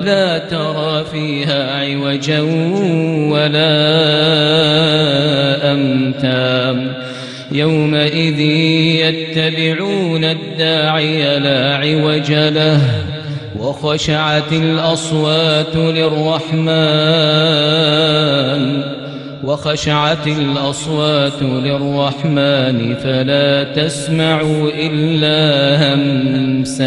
لا ترى فيها عوجا ولا أمتا يومئذ يتبعون الداعي لا عوج له وخشعت الأصوات للرحمن وخشعت الأصوات للرحمن فلا تسمع إلا همسا.